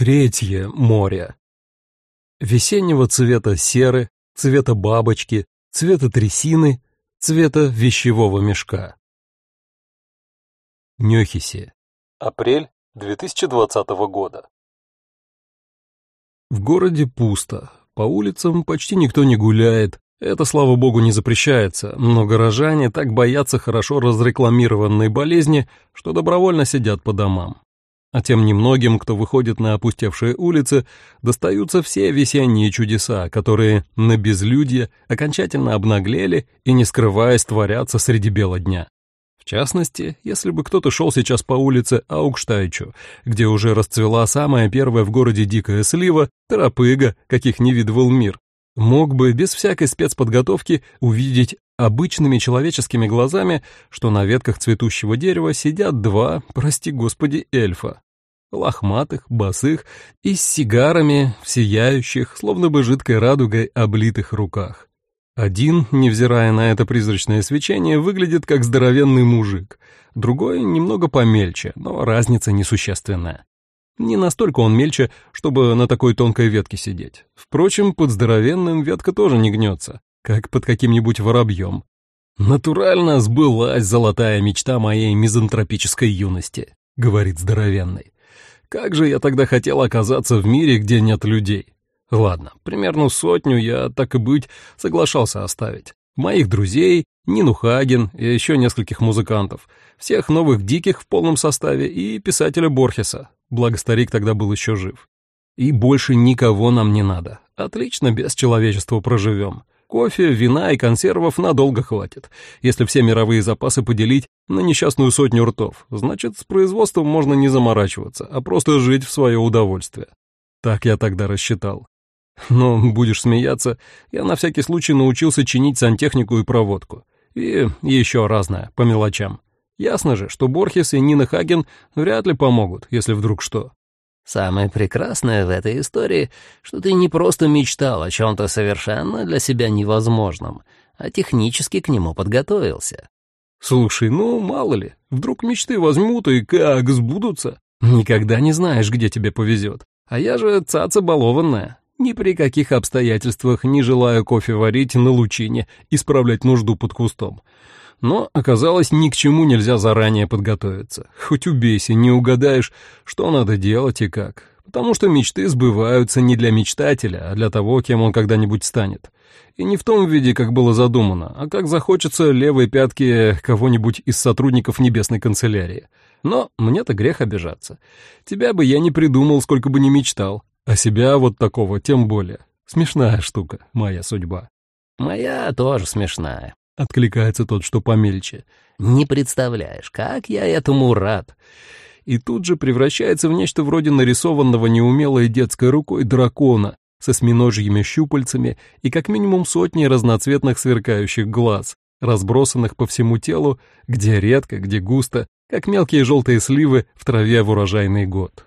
Третье море. Весеннего цвета серы, цвета бабочки, цвета трясины, цвета вещевого мешка. Нёхиси. Апрель 2020 года. В городе пусто, по улицам почти никто не гуляет, это, слава богу, не запрещается, но горожане так боятся хорошо разрекламированной болезни, что добровольно сидят по домам. А тем немногим, кто выходит на опустевшие улицы, достаются все весенние чудеса, которые на безлюдье окончательно обнаглели и, не скрываясь, творятся среди бела дня. В частности, если бы кто-то шел сейчас по улице Аукштайчу, где уже расцвела самая первая в городе дикая слива, торопыга, каких не видывал мир, мог бы без всякой спецподготовки увидеть обычными человеческими глазами, что на ветках цветущего дерева сидят два, прости господи, эльфа. Лохматых, босых и с сигарами сияющих, словно бы жидкой радугой, облитых руках. Один, невзирая на это призрачное свечение, выглядит как здоровенный мужик, другой немного помельче, но разница несущественная. Не настолько он мельче, чтобы на такой тонкой ветке сидеть. Впрочем, под здоровенным ветка тоже не гнется, как под каким-нибудь воробьем. «Натурально сбылась золотая мечта моей мизантропической юности», — говорит здоровенный. «Как же я тогда хотел оказаться в мире, где нет людей?» Ладно, примерно сотню я, так и быть, соглашался оставить. Моих друзей, Нину Хаген и еще нескольких музыкантов, всех новых диких в полном составе и писателя Борхеса, благо старик тогда был еще жив. И больше никого нам не надо. Отлично без человечества проживем. Кофе, вина и консервов надолго хватит. Если все мировые запасы поделить на несчастную сотню ртов, значит, с производством можно не заморачиваться, а просто жить в свое удовольствие. Так я тогда рассчитал. Но, будешь смеяться, я на всякий случай научился чинить сантехнику и проводку. И еще разное, по мелочам. Ясно же, что Борхес и Нина Хаген вряд ли помогут, если вдруг что. Самое прекрасное в этой истории, что ты не просто мечтал о чем-то совершенно для себя невозможном, а технически к нему подготовился. Слушай, ну, мало ли, вдруг мечты возьмут и как сбудутся. Никогда не знаешь, где тебе повезет. А я же цаца балованная. Ни при каких обстоятельствах не желаю кофе варить на лучине, исправлять нужду под кустом. Но оказалось, ни к чему нельзя заранее подготовиться. Хоть убейся, не угадаешь, что надо делать и как. Потому что мечты сбываются не для мечтателя, а для того, кем он когда-нибудь станет. И не в том виде, как было задумано, а как захочется левой пятки кого-нибудь из сотрудников небесной канцелярии. Но мне-то грех обижаться. Тебя бы я не придумал, сколько бы ни мечтал. А себя вот такого тем более. Смешная штука, моя судьба. Моя тоже смешная. Откликается тот, что помельче. «Не представляешь, как я этому рад!» И тут же превращается в нечто вроде нарисованного неумелой детской рукой дракона со сминожьими щупальцами и как минимум сотней разноцветных сверкающих глаз, разбросанных по всему телу, где редко, где густо, как мелкие желтые сливы в траве в урожайный год.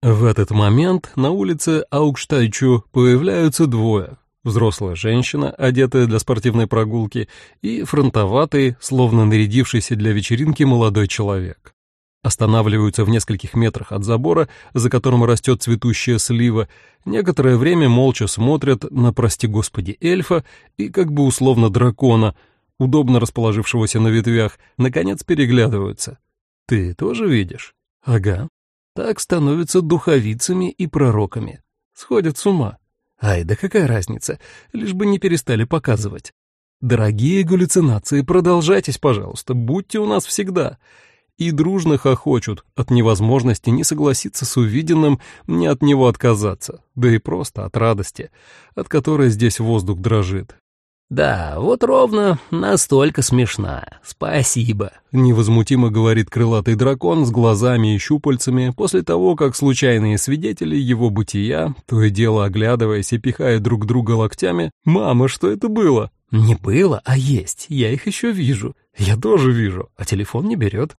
В этот момент на улице Аукштайчу появляются двое, взрослая женщина, одетая для спортивной прогулки, и фронтоватый, словно нарядившийся для вечеринки молодой человек. Останавливаются в нескольких метрах от забора, за которым растет цветущая слива, некоторое время молча смотрят на, прости господи, эльфа и как бы условно дракона, удобно расположившегося на ветвях, наконец переглядываются. «Ты тоже видишь?» «Ага». Так становятся духовицами и пророками. Сходят с ума. Ай, да какая разница, лишь бы не перестали показывать. Дорогие галлюцинации, продолжайтесь, пожалуйста, будьте у нас всегда. И дружно хохочут от невозможности не согласиться с увиденным, не от него отказаться, да и просто от радости, от которой здесь воздух дрожит. «Да, вот ровно настолько смешная. Спасибо», — невозмутимо говорит крылатый дракон с глазами и щупальцами после того, как случайные свидетели его бытия, то и дело оглядываясь и пихая друг друга локтями, «Мама, что это было?» «Не было, а есть. Я их еще вижу. Я тоже вижу, а телефон не берет».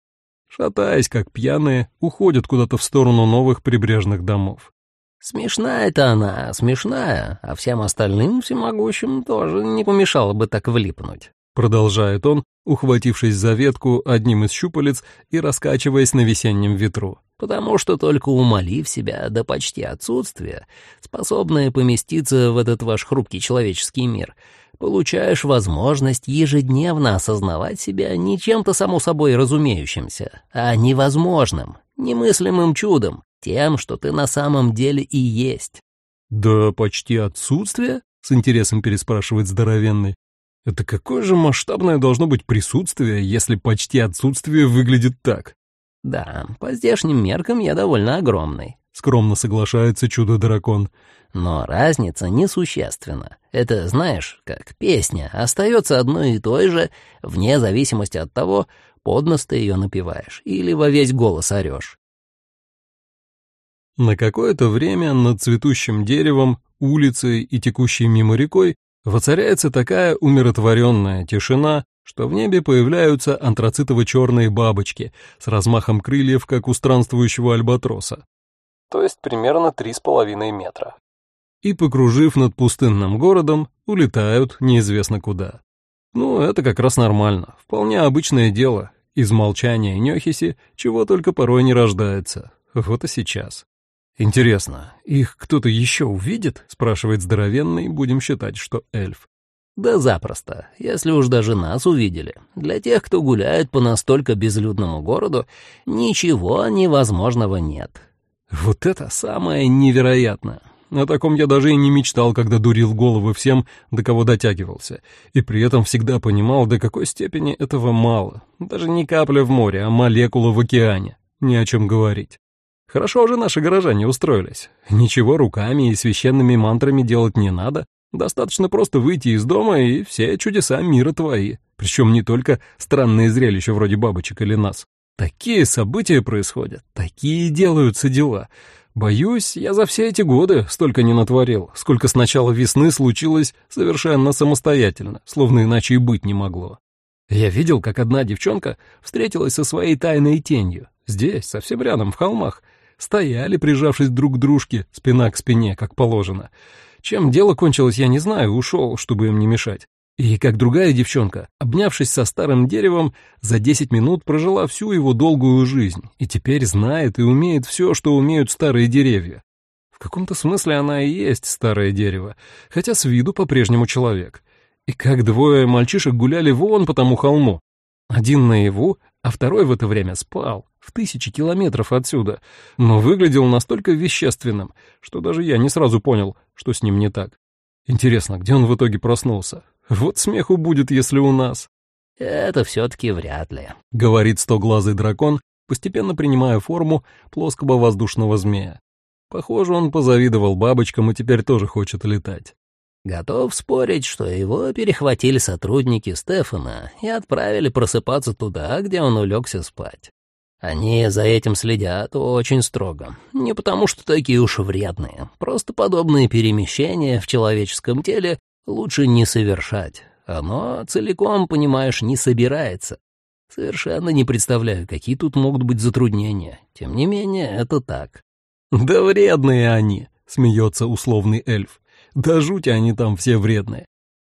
Шатаясь, как пьяные, уходят куда-то в сторону новых прибрежных домов. Смешная-то она, смешная, а всем остальным всемогущим тоже не помешало бы так влипнуть. Продолжает он, ухватившись за ветку одним из щупалец и раскачиваясь на весеннем ветру. потому что только умолив себя до почти отсутствия, способное поместиться в этот ваш хрупкий человеческий мир, получаешь возможность ежедневно осознавать себя не чем-то само собой разумеющимся, а невозможным, немыслимым чудом, тем, что ты на самом деле и есть. «Да почти отсутствие?» — с интересом переспрашивает здоровенный. «Это какое же масштабное должно быть присутствие, если почти отсутствие выглядит так?» «Да, по здешним меркам я довольно огромный», — скромно соглашается чудо-дракон. «Но разница несущественна. Это, знаешь, как песня, остается одной и той же, вне зависимости от того, под нос ты ее напеваешь или во весь голос орешь. На какое-то время над цветущим деревом, улицей и текущей мимо рекой воцаряется такая умиротворенная тишина, что в небе появляются антрацитово-черные бабочки с размахом крыльев, как у странствующего альбатроса. То есть примерно три с половиной метра. И, покружив над пустынным городом, улетают неизвестно куда. Ну, это как раз нормально, вполне обычное дело. Из молчания Нёхиси чего только порой не рождается. Вот и сейчас. «Интересно, их кто-то еще увидит?» — спрашивает здоровенный, будем считать, что эльф. «Да запросто, если уж даже нас увидели. Для тех, кто гуляет по настолько безлюдному городу, ничего невозможного нет». «Вот это самое невероятное!» О таком я даже и не мечтал, когда дурил головы всем, до кого дотягивался, и при этом всегда понимал, до какой степени этого мало. Даже не капля в море, а молекула в океане. Ни о чем говорить. Хорошо же наши горожане устроились. Ничего руками и священными мантрами делать не надо. Достаточно просто выйти из дома, и все чудеса мира твои. Причем не только странные зрелища вроде бабочек или нас. Такие события происходят, такие делаются дела. Боюсь, я за все эти годы столько не натворил, сколько с начала весны случилось совершенно самостоятельно, словно иначе и быть не могло. Я видел, как одна девчонка встретилась со своей тайной тенью, здесь, совсем рядом, в холмах, стояли, прижавшись друг к дружке, спина к спине, как положено. Чем дело кончилось, я не знаю, ушел, чтобы им не мешать. И, как другая девчонка, обнявшись со старым деревом, за десять минут прожила всю его долгую жизнь и теперь знает и умеет все, что умеют старые деревья. В каком-то смысле она и есть старое дерево, хотя с виду по-прежнему человек. И как двое мальчишек гуляли вон по тому холму. Один наяву, а второй в это время спал в тысячи километров отсюда, но выглядел настолько вещественным, что даже я не сразу понял, что с ним не так. Интересно, где он в итоге проснулся? Вот смеху будет, если у нас. «Это все-таки вряд ли», — говорит стоглазый дракон, постепенно принимая форму плоского воздушного змея. Похоже, он позавидовал бабочкам и теперь тоже хочет летать. Готов спорить, что его перехватили сотрудники Стефана и отправили просыпаться туда, где он улегся спать. Они за этим следят очень строго. Не потому, что такие уж вредные. Просто подобные перемещения в человеческом теле лучше не совершать. Оно целиком, понимаешь, не собирается. Совершенно не представляю, какие тут могут быть затруднения. Тем не менее, это так. «Да вредные они!» — смеется условный эльф. «Да жути они там все вредные.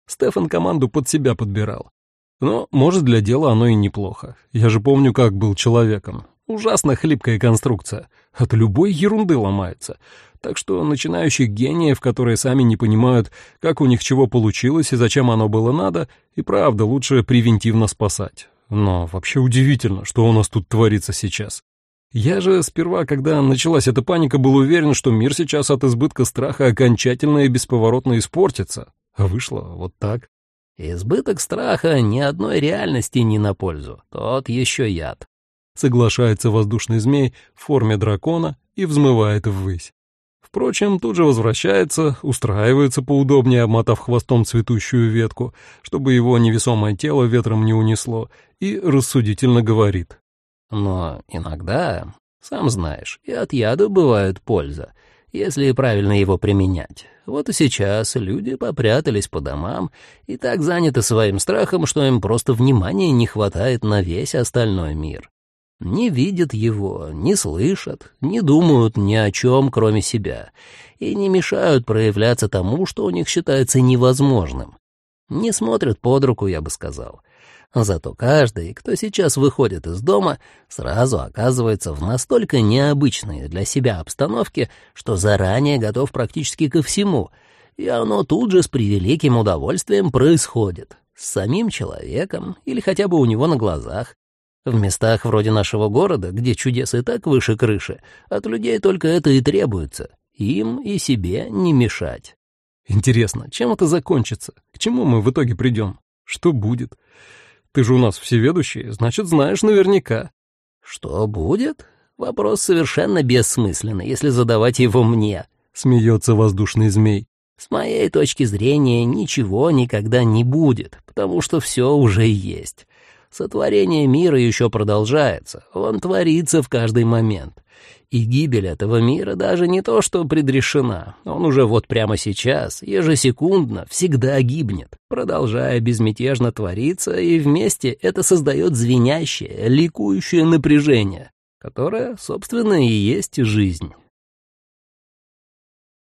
Стефан команду под себя подбирал. Но, может, для дела оно и неплохо. Я же помню, как был человеком. Ужасно хлипкая конструкция. От любой ерунды ломается. Так что начинающих гениев, которые сами не понимают, как у них чего получилось и зачем оно было надо, и правда лучше превентивно спасать. Но вообще удивительно, что у нас тут творится сейчас. Я же сперва, когда началась эта паника, был уверен, что мир сейчас от избытка страха окончательно и бесповоротно испортится. А вышло вот так. Избыток страха ни одной реальности не на пользу, тот еще яд. Соглашается воздушный змей в форме дракона и взмывает ввысь. Впрочем, тут же возвращается, устраивается поудобнее, обмотав хвостом цветущую ветку, чтобы его невесомое тело ветром не унесло, и рассудительно говорит. Но иногда, сам знаешь, и от яда бывает польза, если правильно его применять. Вот и сейчас люди попрятались по домам и так заняты своим страхом, что им просто внимания не хватает на весь остальной мир. Не видят его, не слышат, не думают ни о чем, кроме себя, и не мешают проявляться тому, что у них считается невозможным. Не смотрят под руку, я бы сказал. Зато каждый, кто сейчас выходит из дома, сразу оказывается в настолько необычной для себя обстановке, что заранее готов практически ко всему, и оно тут же с превеликим удовольствием происходит. С самим человеком или хотя бы у него на глазах. В местах вроде нашего города, где чудес и так выше крыши, от людей только это и требуется. Им и себе не мешать. Интересно, чем это закончится? К чему мы в итоге придем? Что будет? Ты же у нас всеведущий, значит, знаешь наверняка. Что будет? Вопрос совершенно бессмысленный, если задавать его мне. Смеется воздушный змей. С моей точки зрения, ничего никогда не будет, потому что все уже есть. Сотворение мира еще продолжается, он творится в каждый момент. И гибель этого мира даже не то, что предрешена. Он уже вот прямо сейчас, ежесекундно, всегда гибнет, продолжая безмятежно твориться, и вместе это создает звенящее, ликующее напряжение, которое, собственно, и есть жизнь.